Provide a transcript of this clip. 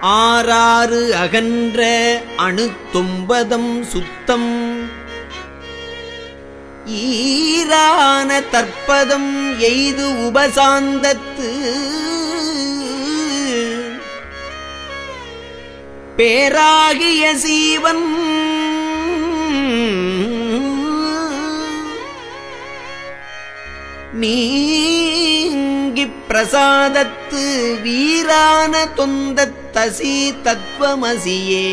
ஆறாறு அகன்ற அணு தொம்பதம் சுத்தம். ஈரான தற்பதம் எய்து உபசாந்தத்து. பேராகிய சீவன் நீ ஓங்கிப் பிரசாதத்து வீரான தொந்த தசி ஏ